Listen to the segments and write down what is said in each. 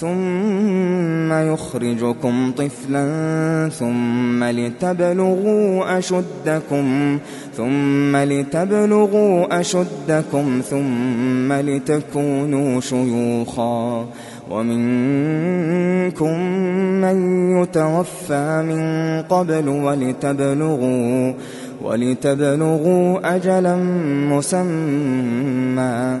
ثم يخرجكم طفلا ثم لتبلغوا أشدكم ثم لتبلغوا أشدكم ثم لتكونوا شيوخا. ومنكم من يتوفى من قبل ولتبلغوا ولتبلغوا أجلا مسمى.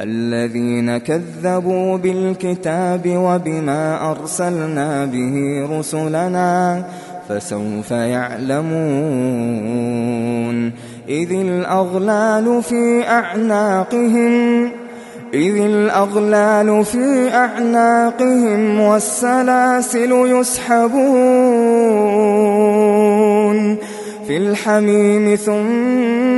الذين كذبوا بالكتاب وبما أرسلنا به رسلنا فسوف يعلمون إذ الأغلال في أعناقهم إذ الأغلال في أعناقهم والسلاسل يسحبون في الحميم ثم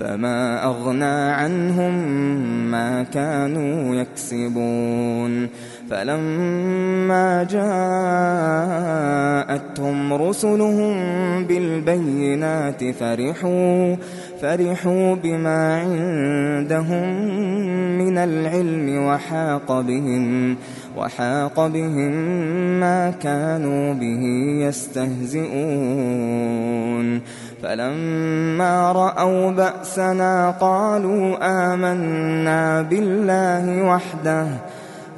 فما أغنى عنهم ما كانوا يكسبون فلما جاءتهم رسلهم بالبينات فرحوا فرحوا بما عندهم من العلم وحاق بهم وحاق بهم ما كانوا به يستهزئون فلما رأوا بأسنا قالوا آمنا بالله وحده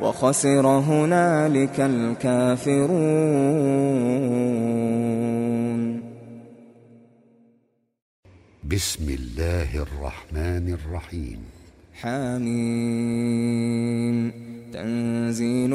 وخسر هنالك الكافرون. بسم الله الرحمن الرحيم. حامين تنزيل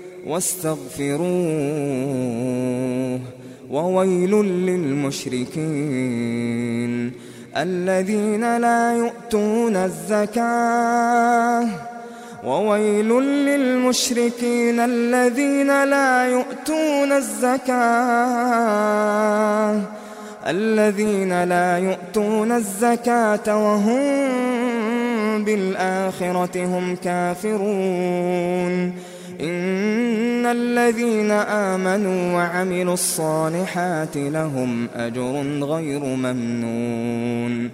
واستغفروه وويل للمشركين الذين لا يؤتون الزكاة وويل للمشركين الذين لا يؤتون الزكاة الذين لا يؤتون الزكاة وهم بالآخرة هم كافرون إن الذين آمنوا وعملوا الصالحات لهم أجر غير ممنون